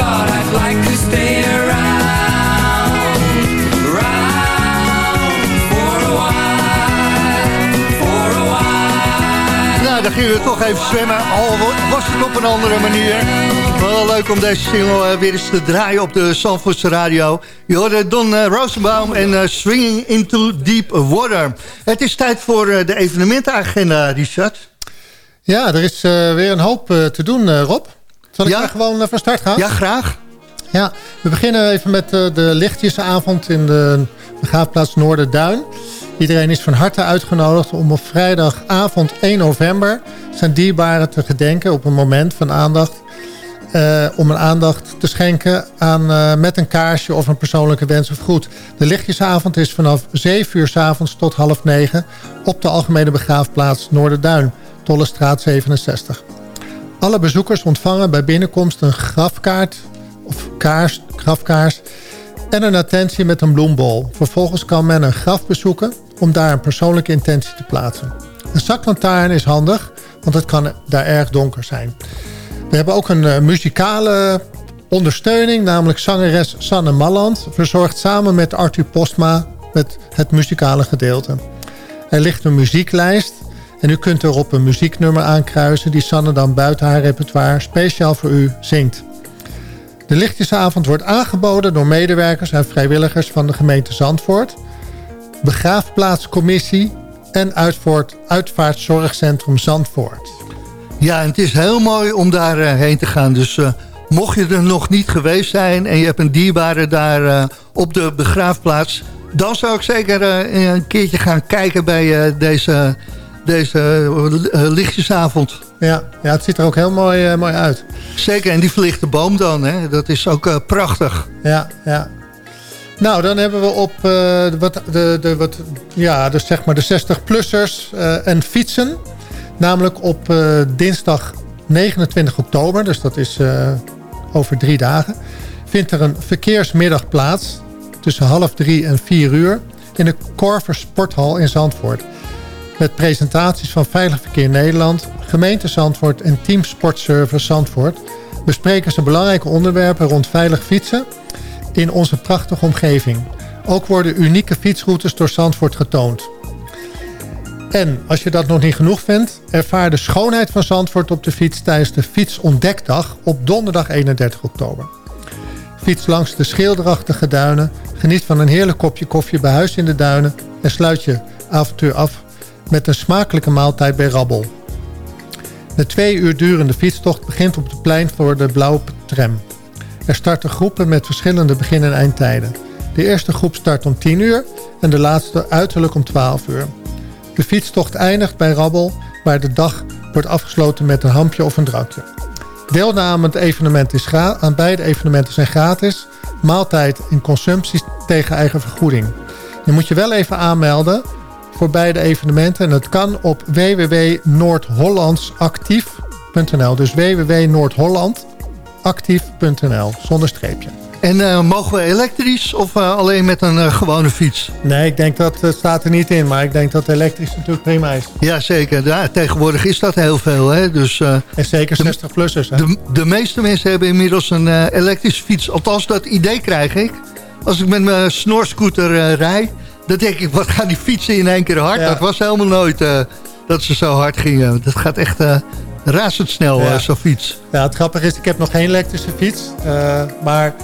gingen we toch even zwemmen. Al was het op een andere manier. Wel leuk om deze single eh, weer eens te draaien op de Zandvoortse radio. Je hoorde Don eh, Rosenbaum en eh, Swinging into Deep Water. Het is tijd voor de evenementenagenda, Richard. Ja, er is weer een hoop te doen, Rob. Zal ik Ja? maar gewoon van start gaan? Ja, graag. Ja, we beginnen even met de lichtjesavond in de begraafplaats Noorderduin. Iedereen is van harte uitgenodigd om op vrijdagavond 1 november... zijn dierbaren te gedenken op een moment van aandacht... eh, om een aandacht te schenken aan, eh, met een kaarsje of een persoonlijke wens of goed. De lichtjesavond is vanaf 7 uur s avonds tot half 9 op de Algemene Begraafplaats Noorderduin, Tollestraat 67. Alle bezoekers ontvangen bij binnenkomst een grafkaart of kaars, grafkaars en een attentie met een bloembol. Vervolgens kan men een graf bezoeken om daar een persoonlijke intentie te plaatsen. Een zaklantaarn is handig, want het kan daar erg donker zijn. We hebben ook een eh, muzikale ondersteuning, namelijk zangeres Sanne Malland... verzorgt samen met Arthur Postma met het muzikale gedeelte. Er ligt een muzieklijst en u kunt erop een muzieknummer aankruisen... die Sanne dan buiten haar repertoire speciaal voor u zingt. De lichtjesavond wordt aangeboden door medewerkers en vrijwilligers van de gemeente Zandvoort. Begraafplaatscommissie en uitvoert, Uitvaartzorgcentrum Zandvoort. Ja, en het is heel mooi om daar eh, heen te gaan. Dus uh, mocht je er nog niet geweest zijn en je hebt een dierbare daar uh, op de begraafplaats... dan zou ik zeker een keertje gaan kijken bij deze, deze lichtjesavond. Ja, ja, het ziet er ook heel mooi, mooi uit. Zeker, en die verlichte boom dan, hè? dat is ook prachtig. Ja, ja. Nou, dan hebben we op wat, de, de, wat, ja, dus zeg maar de 60-plussers en fietsen... Namelijk op dinsdag 29 oktober, dus dat is over drie dagen... vindt er een verkeersmiddag plaats tussen half drie en vier uur... in de Corver Sporthal in Zandvoort. Met presentaties van Veilig Verkeer Nederland... gemeente Zandvoort en Team Sportservice Zandvoort... bespreken ze belangrijke onderwerpen rond veilig fietsen... in onze prachtige omgeving. Ook worden unieke fietsroutes door Zandvoort getoond... En als je dat nog niet genoeg vindt... ervaar de schoonheid van Zandvoort op de fiets... tijdens de Fietsontdekdag op donderdag 31 oktober. Fiets langs de schilderachtige duinen... geniet van een heerlijk kopje koffie bij huis in de duinen... en sluit je avontuur af met een smakelijke maaltijd bij Rabbel. De twee uur durende fietstocht begint op het plein voor de blauwe tram. Er starten groepen met verschillende begin- en eindtijden. De eerste groep start om 10 uur en de laatste uiterlijk om 12 uur. De fietstocht eindigt bij Rabbel, waar de dag wordt afgesloten met een hampje of een drankje. Deelname aan, evenement is aan beide evenementen zijn gratis. Maaltijd en consumpties tegen eigen vergoeding. Je moet je wel even aanmelden voor beide evenementen. En dat kan op www.noordhollandsactief.nl. Dus www.noordhollandactief.nl zonder streepje. En uh, mogen we elektrisch of uh, alleen met een uh, gewone fiets? Nee, ik denk dat het staat er niet in. Maar ik denk dat elektrisch natuurlijk prima is. Ja, zeker. Ja, tegenwoordig is dat heel veel. Hè? Dus, en zeker 60-plussers. De, de, meeste mensen hebben inmiddels een elektrische fiets. Althans, dat idee krijg ik. Als ik met mijn snorscooter rij... dan denk ik, wat gaan die fietsen in één keer hard? Ja. Dat was helemaal nooit dat ze zo hard gingen. Dat gaat echt razendsnel, ja. zo'n fiets. Ja, het grappige is, ik heb nog geen elektrische fiets. maar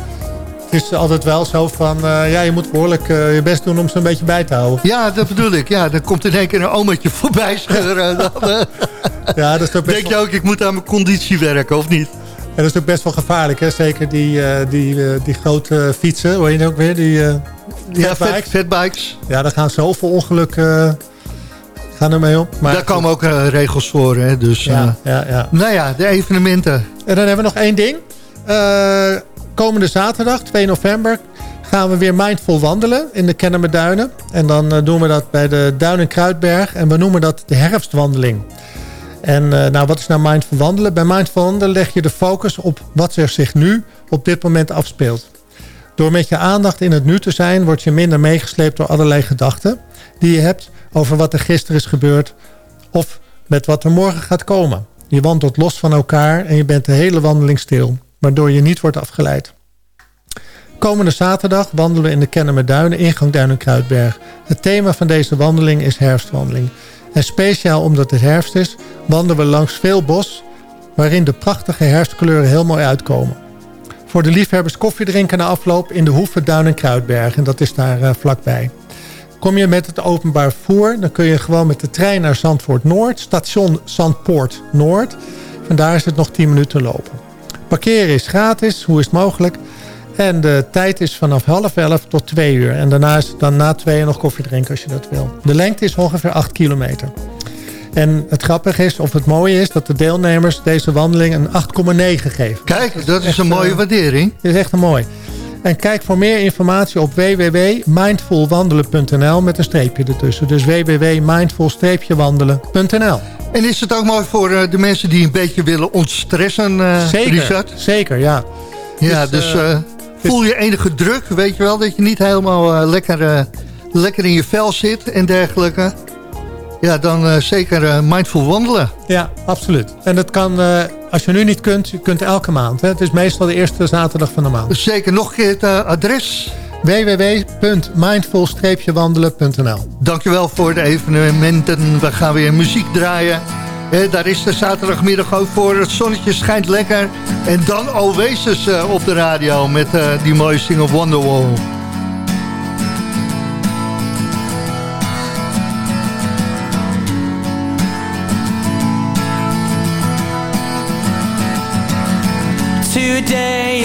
het is altijd wel zo van... Uh, ja, je moet behoorlijk uh, je best doen om ze een beetje bij te houden. Ja, dat bedoel ik. Ja, dan komt in één keer een omertje voorbij scheuren. dan, uh, ja, dat is ook best Denk je ook, ik moet aan mijn conditie werken, of niet? En dat is ook best wel gevaarlijk, hè? Zeker die, die, die grote fietsen, hoe heet je ook weer? Die, ja, fatbikes. fatbikes. Ja, daar gaan zoveel ongelukken gaan ermee op. Maar Daar komen ook regels voor, hè? Dus, ja, ja, ja. Nou ja, de evenementen. En dan hebben we nog één ding komende zaterdag, 2 november, gaan we weer mindful wandelen in de Kennemerduinen. En dan doen we dat bij de Duinen Kruidberg. En we noemen dat de herfstwandeling. En nou, wat is nou mindful wandelen? Bij mindful wandelen leg je de focus op wat er zich nu op dit moment afspeelt. Door met je aandacht in het nu te zijn... word je minder meegesleept door allerlei gedachten... die je hebt over wat er gisteren is gebeurd... of met wat er morgen gaat komen. Je wandelt los van elkaar en je bent de hele wandeling stil waardoor je niet wordt afgeleid. Komende zaterdag wandelen we in de Kennemer Duinen, ingang Duinen Kruidberg. Het thema van deze wandeling is herfstwandeling. En speciaal omdat het herfst is, wandelen we langs veel bos... waarin de prachtige herfstkleuren heel mooi uitkomen. Voor de liefhebbers koffie drinken na afloop in de Hoeve Duinen Kruidberg. En dat is daar uh, vlakbij. Kom je met het openbaar voer, dan kun je gewoon met de trein naar Zandvoort Noord. Station Zandpoort Noord. Vandaar is het nog 10 minuten lopen. Parkeren is gratis, hoe is het mogelijk? En de tijd is vanaf half elf tot twee uur. En daarna is dan na twee nog koffie drinken als je dat wil. De lengte is ongeveer 8 kilometer. En het grappige is, of het mooie is, dat de deelnemers deze wandeling een 8,9 geven. Kijk, dat is, een mooie uh, waardering. Dat is echt een mooi. En kijk voor meer informatie op www.mindfulwandelen.nl met een streepje ertussen. Dus www.mindful-wandelen.nl En is het ook mooi voor uh, de mensen die een beetje willen ontstressen, uh, zeker, Richard? Zeker, ja. Ja, dus, dus uh, voel je enige druk, weet je wel, dat je niet helemaal lekker, lekker in je vel zit en dergelijke. Ja, dan zeker mindful wandelen. Ja, absoluut. En dat kan als je nu niet kunt, je kunt elke maand. Hè? Het is meestal de eerste zaterdag van de maand. Zeker. Nog een keer het uh, adres? www.mindful-wandelen.nl Dankjewel voor de evenementen. We gaan weer muziek draaien. Eh, daar is de zaterdagmiddag ook voor. Het zonnetje schijnt lekker. En dan Oasis uh, op de radio met uh, die mooie single Wonderwall.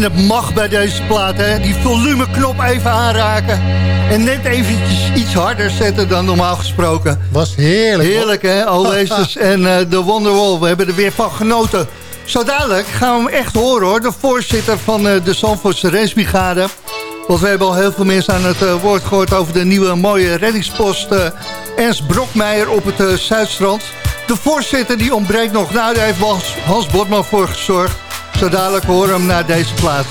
En het mag bij deze plaat, hè? Die volumeknop even aanraken. En net eventjes iets harder zetten dan normaal gesproken. Was heerlijk. Heerlijk, hè? Oasis en eh, de Wonderwall. We hebben er weer van genoten. Zo dadelijk gaan we hem echt horen, hoor. De voorzitter van eh, de Zandvoortse Rensbrigade. Want we hebben al heel veel mensen aan het eh, woord gehoord... over de nieuwe mooie reddingspost eh, Ernst Brokmeijer op het eh, Zuidstrand. De voorzitter die ontbreekt nog. Nou, daar heeft Hans, Hans Botman voor gezorgd. Zo dadelijk horen we hem naar deze plaats.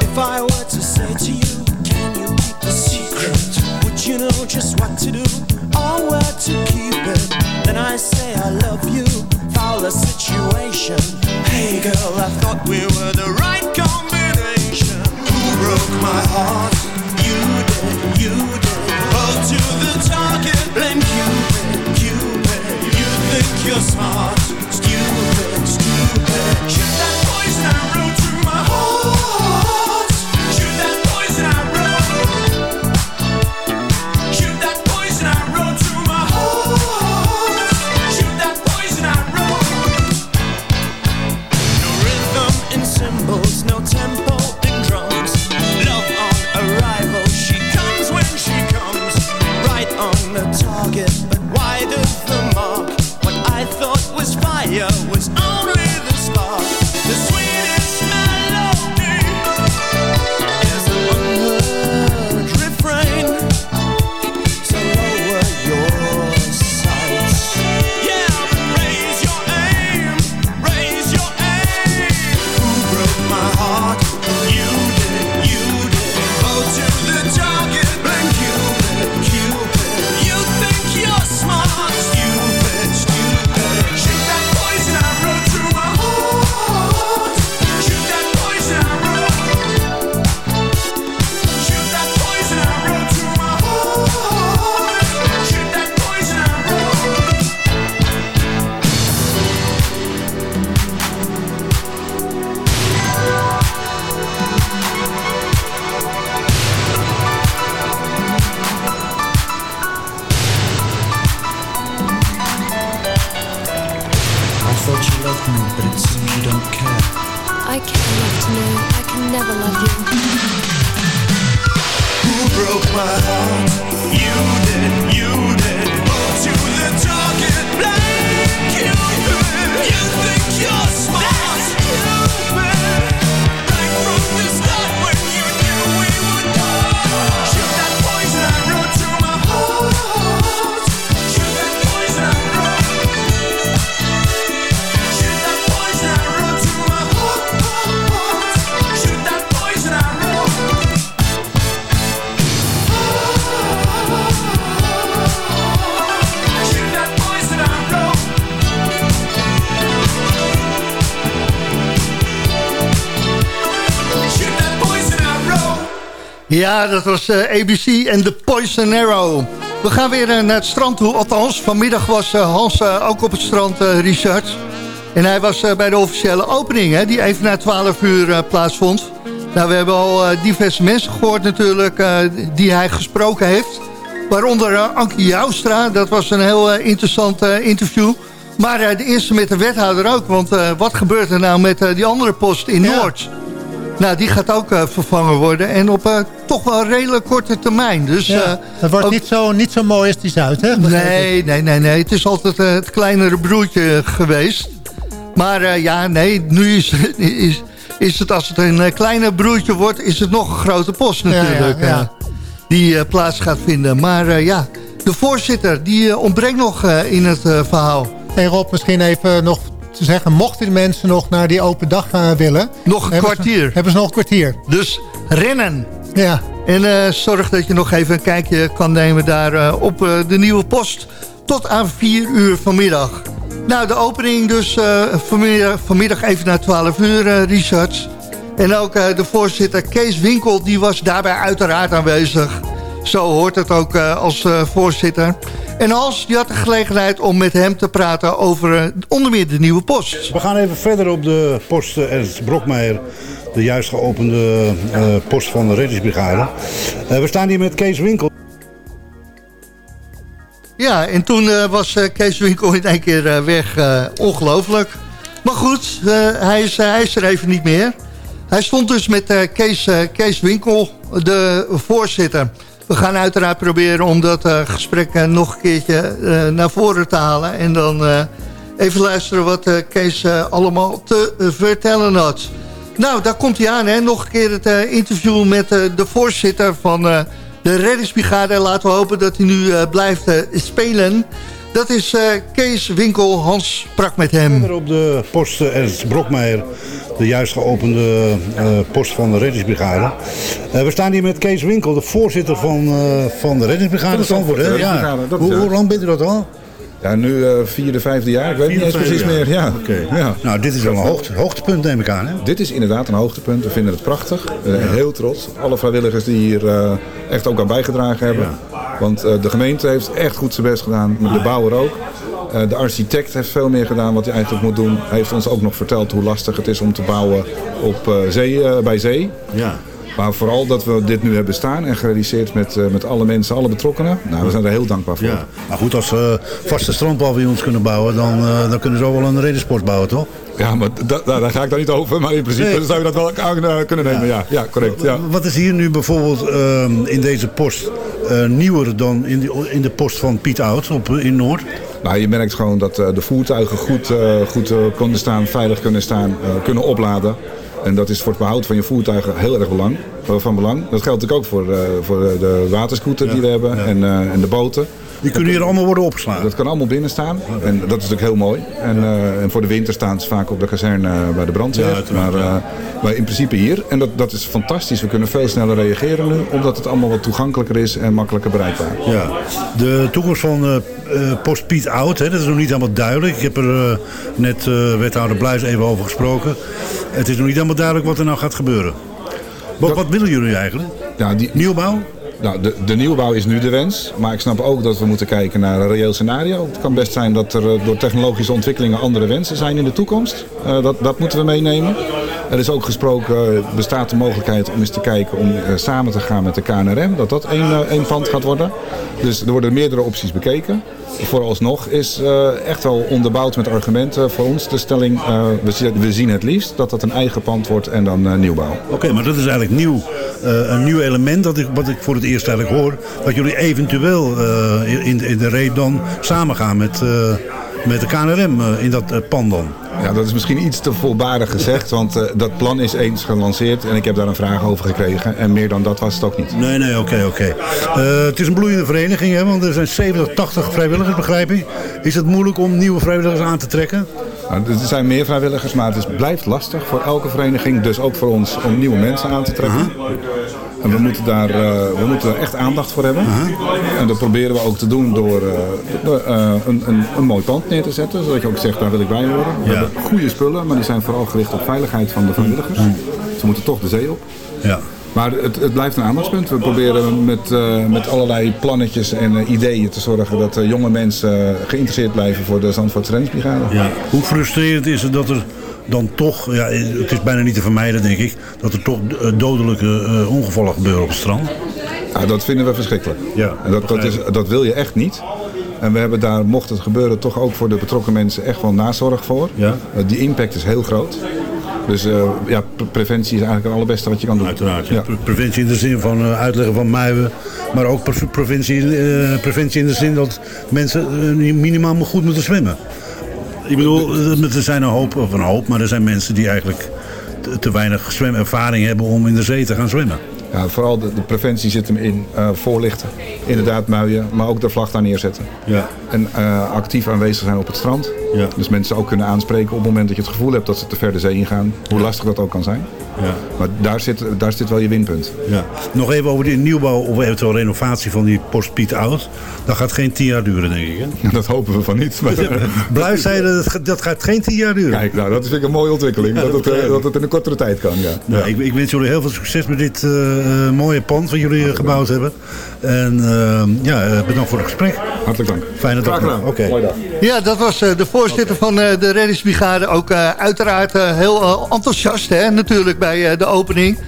If I were to say to you, can you keep a secret? Would you know just what to do or where to keep it? Then I say I love you, No, but it seems you don't care. I care enough to know I can never love you. Who broke my heart? You did, you did. To the target. Ja, dat was eh, ABC en The Poison Arrow. We gaan weer eh, naar het strand toe. Althans, vanmiddag was eh, Hans ook op het strand, Richard. En hij was bij de officiële opening, hè, die even na 12 uur plaatsvond. Nou, we hebben al diverse mensen gehoord natuurlijk, die hij gesproken heeft. Waaronder Ankie Joustra, dat was een heel interessant interview. Maar de eerste met de wethouder ook, want wat gebeurt er nou met die andere post in Noord? Nou, die gaat ook eh, vervangen worden. En op eh, toch wel redelijk korte termijn. Dus, Ja, eh, het wordt ook- niet, zo, niet zo mooi als die Zuid, hè? Nee, nee, nee, nee. Het is altijd het kleinere broertje geweest. Maar ja, nee, nu is, is, is het als het een kleiner broertje wordt... is het nog een grote post natuurlijk. ja, ja. die plaats gaat vinden. Maar ja, de voorzitter, die ontbreekt nog in het verhaal. Hey Rob, misschien even nog te zeggen... mochten de mensen nog naar die open dag eh, willen... Nog een hebben kwartier. Ze, hebben ze nog een kwartier. Dus rennen. Ja. En eh, zorg dat je nog even een kijkje kan nemen daar eh, op de nieuwe post. Tot aan 4 uur vanmiddag. Nou, de opening dus vanmiddag, vanmiddag even na 12 uur, eh, Richard. En ook de voorzitter Kees Winkel, die was daarbij uiteraard aanwezig. Zo hoort het ook eh, als eh, voorzitter. En Hans, die had de gelegenheid om met hem te praten over eh, onder meer de nieuwe post. We gaan even verder op de post Ernst Brokmeijer. De juist geopende post van de reddingsbrigade. We staan hier met Kees Winkel. Ja, en toen was eh, Kees Winkel in één keer weg. ongelooflijk. Maar goed, hij, is, hij is er even niet meer. Hij stond dus met Kees, Kees Winkel, de voorzitter. We gaan uiteraard proberen om dat eh, gesprek eh, nog een keertje eh, naar voren te halen. En dan even luisteren wat Kees allemaal te vertellen had. Nou, daar komt hij aan, hè. Nog een keer het interview met de voorzitter van de reddingsbrigade. En laten we hopen dat hij nu blijft spelen. Dat is Kees Winkel. Hans sprak met hem. Op de post Ernst Brokmeijer. De juist geopende eh, post van de reddingsbrigade. Eh, we staan hier met Kees Winkel, de voorzitter van, eh, van de reddingsbrigade. Zandvoort, hè? Ja. Hoe, hoe lang bent u dat al? Ja, nu vierde, vijfde jaar. Ik weet niet eens Vierde, precies vijfde meer. Ja. Oké. Ja. Nou, dit is wel een hoogte, hoogtepunt, neem ik aan. Hè? Dit is inderdaad een hoogtepunt. We vinden het prachtig. Heel trots. Alle vrijwilligers die hier echt ook aan bijgedragen hebben. Want de gemeente heeft echt goed zijn best gedaan. De bouwer ook. Eh, de architect heeft veel meer gedaan wat hij eigenlijk moet doen. Hij heeft ons ook nog verteld hoe lastig het is om te bouwen op, eh, zee, eh, bij zee. Ja. Maar vooral dat we dit nu hebben staan en gerealiseerd met, met alle mensen, alle betrokkenen. Nou, we zijn er heel dankbaar voor. Ja. Maar goed, als we vaste strandpaviljoens kunnen bouwen, dan, dan kunnen ze ook wel een redensport bouwen, toch? Ja, maar da- da- daar ga ik dan niet over. Maar in principe Nee. zou je dat wel aan kunnen nemen. Ja, ja correct. Ja. Wat is hier nu bijvoorbeeld ehm, in deze post eh, nieuwer dan in, die, in de post van Piet Oud op, in Noord? Nou, je merkt gewoon dat eh, de voertuigen goed, eh, goed eh, kunnen staan, veilig kunnen staan, kunnen opladen. En dat is voor het behoud van je voertuigen heel erg belang, van belang. Dat geldt natuurlijk ook voor, voor de waterscooter die we hebben en, en de boten. Die kunnen hier allemaal worden opgeslagen? Dat kan allemaal binnen staan. En dat is natuurlijk heel mooi. En, eh, en voor de winter staan ze vaak op de kazerne eh, bij de brandweer. Ja, maar, eh, maar in principe hier. En dat, dat is fantastisch. We kunnen veel sneller reageren nu. Omdat het allemaal wat toegankelijker is en makkelijker bereikbaar. Ja. De toekomst van eh, post Piet Oud, hè, dat is nog niet helemaal duidelijk. Ik heb er net wethouder Bluis even over gesproken. Het is nog niet helemaal duidelijk wat er nou gaat gebeuren. Wat, wat willen jullie eigenlijk? Ja, die, Nieuwbouw? Nou, de, de nieuwbouw is nu de wens. Maar ik snap ook dat we moeten kijken naar een reëel scenario. Het kan best zijn dat er eh, door technologische ontwikkelingen andere wensen zijn in de toekomst. Eh, dat, dat moeten we meenemen. Er is ook gesproken, eh, bestaat de mogelijkheid om eens te kijken om eh, samen te gaan met de KNRM. Dat dat één, eh, één pand gaat worden. Dus er worden meerdere opties bekeken. Vooralsnog is eh, echt wel onderbouwd met argumenten voor ons de stelling. eh, we, zien- het liefst dat dat een eigen pand wordt en dan eh, nieuwbouw. Oké, maar dat is eigenlijk nieuw. Eh, een nieuw element dat ik, wat ik voor het eerst eigenlijk hoor. Dat jullie eventueel eh, in, de reep dan samen gaan met, eh, met de KNRM eh, in dat eh, pand dan. Ja, dat is misschien iets te volbarig gezegd, want eh, dat plan is eens gelanceerd en ik heb daar een vraag over gekregen. En meer dan dat was het ook niet. Nee, nee, oké, oké. Het is een bloeiende vereniging, hè, want er zijn 70, 80 vrijwilligers, begrijp ik. Is het moeilijk om nieuwe vrijwilligers aan te trekken? Nou, er zijn meer vrijwilligers, maar het is, blijft lastig voor elke vereniging, dus ook voor ons, om nieuwe mensen aan te trekken. En we moeten, daar, eh, we moeten daar echt aandacht voor hebben. En dat proberen we ook te doen door, eh, eh, een, een, een mooi pand neer te zetten. Zodat je ook zegt, daar wil ik bij horen. We hebben goede spullen, maar die zijn vooral gericht op veiligheid van de vrijwilligers. Ze moeten toch de zee op. Ja. Maar het, het blijft een aandachtspunt. We proberen met, eh, met allerlei plannetjes en eh, ideeën te zorgen dat eh, jonge mensen geïnteresseerd blijven voor de Zandvoortse Reddingsbrigade. Ja. Hoe frustrerend is het dat er dan toch, ja, het is bijna niet te vermijden denk ik, dat er toch dodelijke ongevallen gebeuren op het strand? Ja, dat vinden we verschrikkelijk. Ja, en dat, dat, is, dat wil je echt niet. En we hebben daar, mocht het gebeuren, toch ook voor de betrokken mensen echt wel nazorg voor. Ja. Die impact is heel groot. Dus eh, ja, pre- preventie is eigenlijk het allerbeste wat je kan doen. Uiteraard. Ja. Pre- Preventie in de zin van eh, uitleggen van muiven. Maar ook pre- preventie, eh, preventie in de zin dat mensen minimaal goed moeten zwemmen. Ik bedoel, er zijn een hoop, of een hoop, maar er zijn mensen die eigenlijk te, te weinig zwemervaring hebben om in de zee te gaan zwemmen. Ja, vooral de, de preventie zit hem in voorlichten. Inderdaad muien, maar ook de vlag daar neerzetten. Ja. En actief aanwezig zijn op het strand. Ja. Dus mensen ook kunnen aanspreken op het moment dat je het gevoel hebt dat ze te ver de zee ingaan. Hoe lastig dat ook kan zijn. Ja. Maar daar zit, daar zit wel je winpunt. Ja. Nog even over die nieuwbouw of eventueel renovatie van die Post Piet Oud. Dat gaat geen tien jaar duren, denk ik. Hè? Dat hopen we van niet. Maar... Bluis zei dat, dat gaat geen tien jaar duren. Kijk, nou, dat vind ik een mooie ontwikkeling. Ja, dat, dat het, eh, dat het in een kortere tijd kan, ja. Nou, ik, ik wens jullie heel veel succes met dit eh, eh, mooie pand wat jullie gebouwd hebben. En eh, ja, eh, bedankt voor het gesprek. Hartelijk dank. Fijne dag. Graag gedaan. Oké. Mooi dag. Ja, dat was eh, de voorzitter van eh, de reddingsbrigade. Ook eh, uiteraard heel enthousiast hè, natuurlijk bij eh, de opening.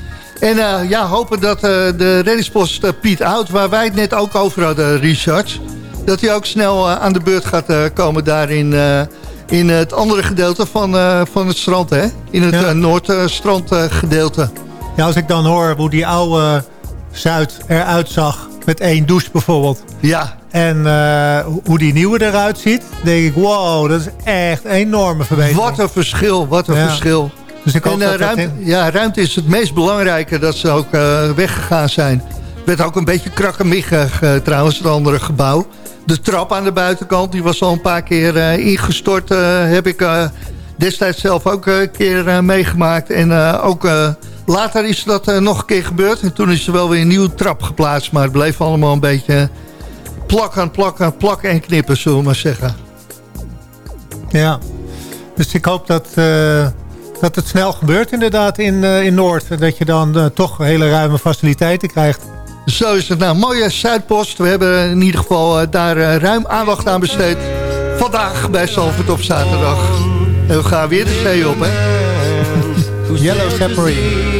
En eh, ja, hopen dat eh, de reddingspost Piet Oud, waar wij het net ook over hadden, Richard... dat hij ook snel aan de beurt gaat eh, komen daar in, eh, in het andere gedeelte van, eh, van het strand. Hè? In het Ja. eh, Noordstrandgedeelte. Ja, als ik dan hoor hoe die oude Zuid eruit zag met één douche bijvoorbeeld. Ja. En eh, hoe- die nieuwe eruit ziet, denk ik, wow, dat is echt een enorme verbetering. Wat een verschil, wat een Ja. verschil. Dus ik en dat ruimte, ja, ruimte is het meest belangrijke dat ze ook eh, weggegaan zijn. Het werd ook een beetje krakkemikkig eh, trouwens, het andere gebouw. De trap aan de buitenkant, die was al een paar keer ingestort. heb ik destijds zelf ook een keer meegemaakt. En ook later is dat eh, nog een keer gebeurd. En toen is er wel weer een nieuwe trap geplaatst. Maar het bleef allemaal een beetje plakken, plakken, plakken en knippen, zullen we maar zeggen. Ja, dus ik hoop dat, eh, dat het snel gebeurt inderdaad in, eh, in Noord. En Dat je dan eh, toch hele ruime faciliteiten krijgt. Zo is het nou. Mooie Zuidpost. We hebben in ieder geval eh, daar eh, ruim aandacht aan besteed. Vandaag bij Salford op zaterdag. En we gaan weer de zee op, hè? Yellow Submarine.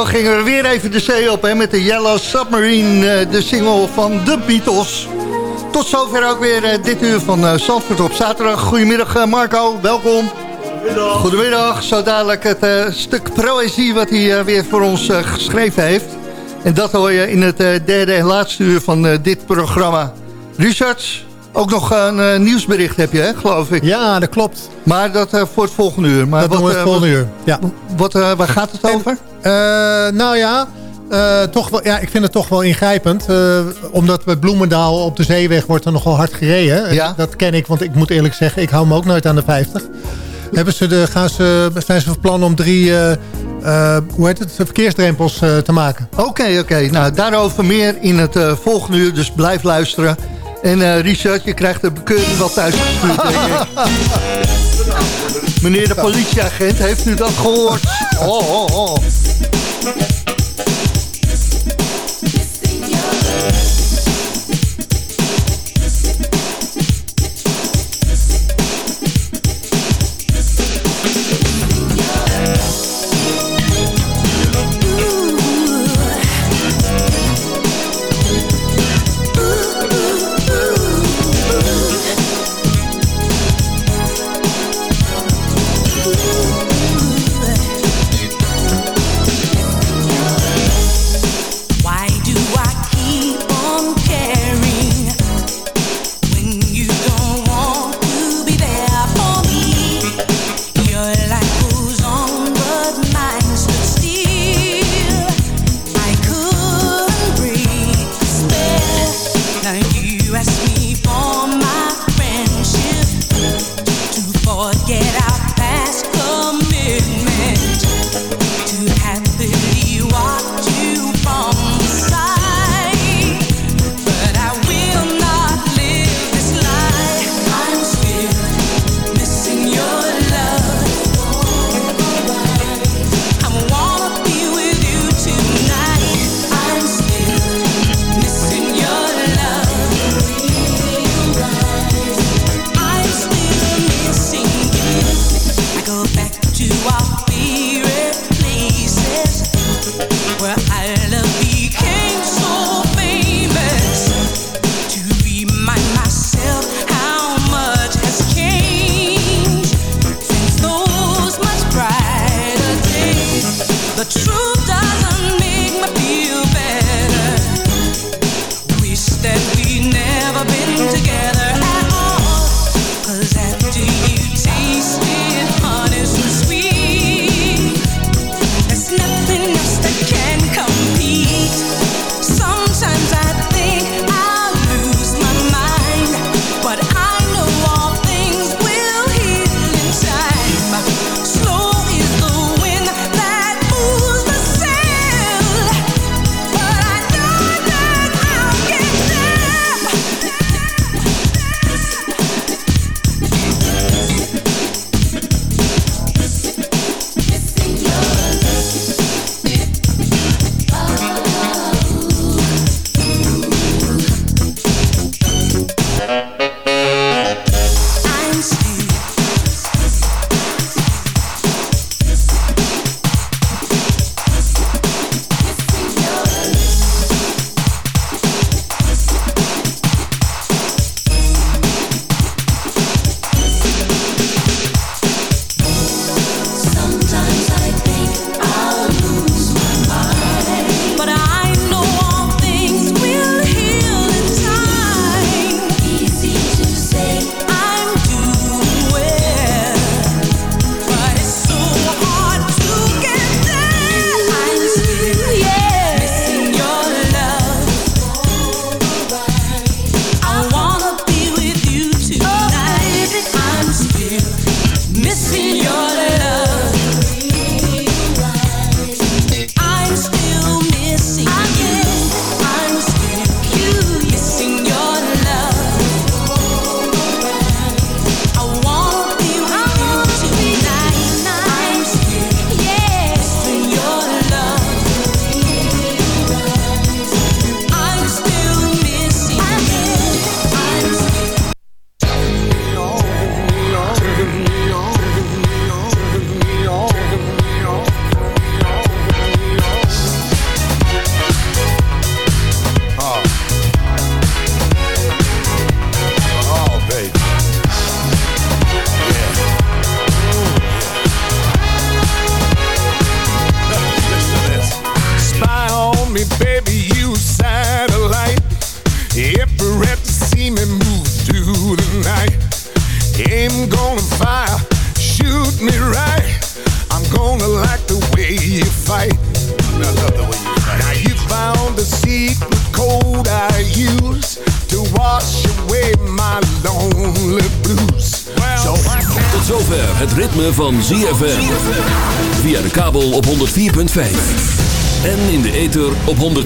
Zo gingen we weer even de zee op hè, met de Yellow Submarine, eh, de single van The Beatles. Tot zover ook weer eh, dit uur van eh, Zandvoort op zaterdag. Goedemiddag Marco, welkom. Goedemiddag. Goedemiddag, zo dadelijk het stuk proëzie wat hij weer voor ons geschreven heeft. En dat hoor je in het derde en laatste uur van dit programma. Richard, ook nog een eh, nieuwsbericht heb je, hè, geloof ik. Ja, dat klopt. Maar dat eh, voor het volgende uur. Maar Dat doen we het eh, volgende wat- uur. Ja. Wat, waar gaat het over? Nou ja, toch wel, ja, ik vind het toch wel ingrijpend. omdat bij Bloemendaal op de zeeweg wordt er nogal hard gereden. Ja. Dat ken ik, want ik moet eerlijk zeggen, ik hou me ook nooit aan de 50. Hebben ze de, gaan ze, zijn ze van plan om drie hoe heet het, verkeersdrempels te maken. Oké, oké. Nou, daarover meer in het volgende uur, dus blijf luisteren. En eh, Richard, je krijgt de bekeuring wel thuis gestuurd, denk ik. Meneer de politieagent, heeft u dat gehoord? Oh, oh, oh.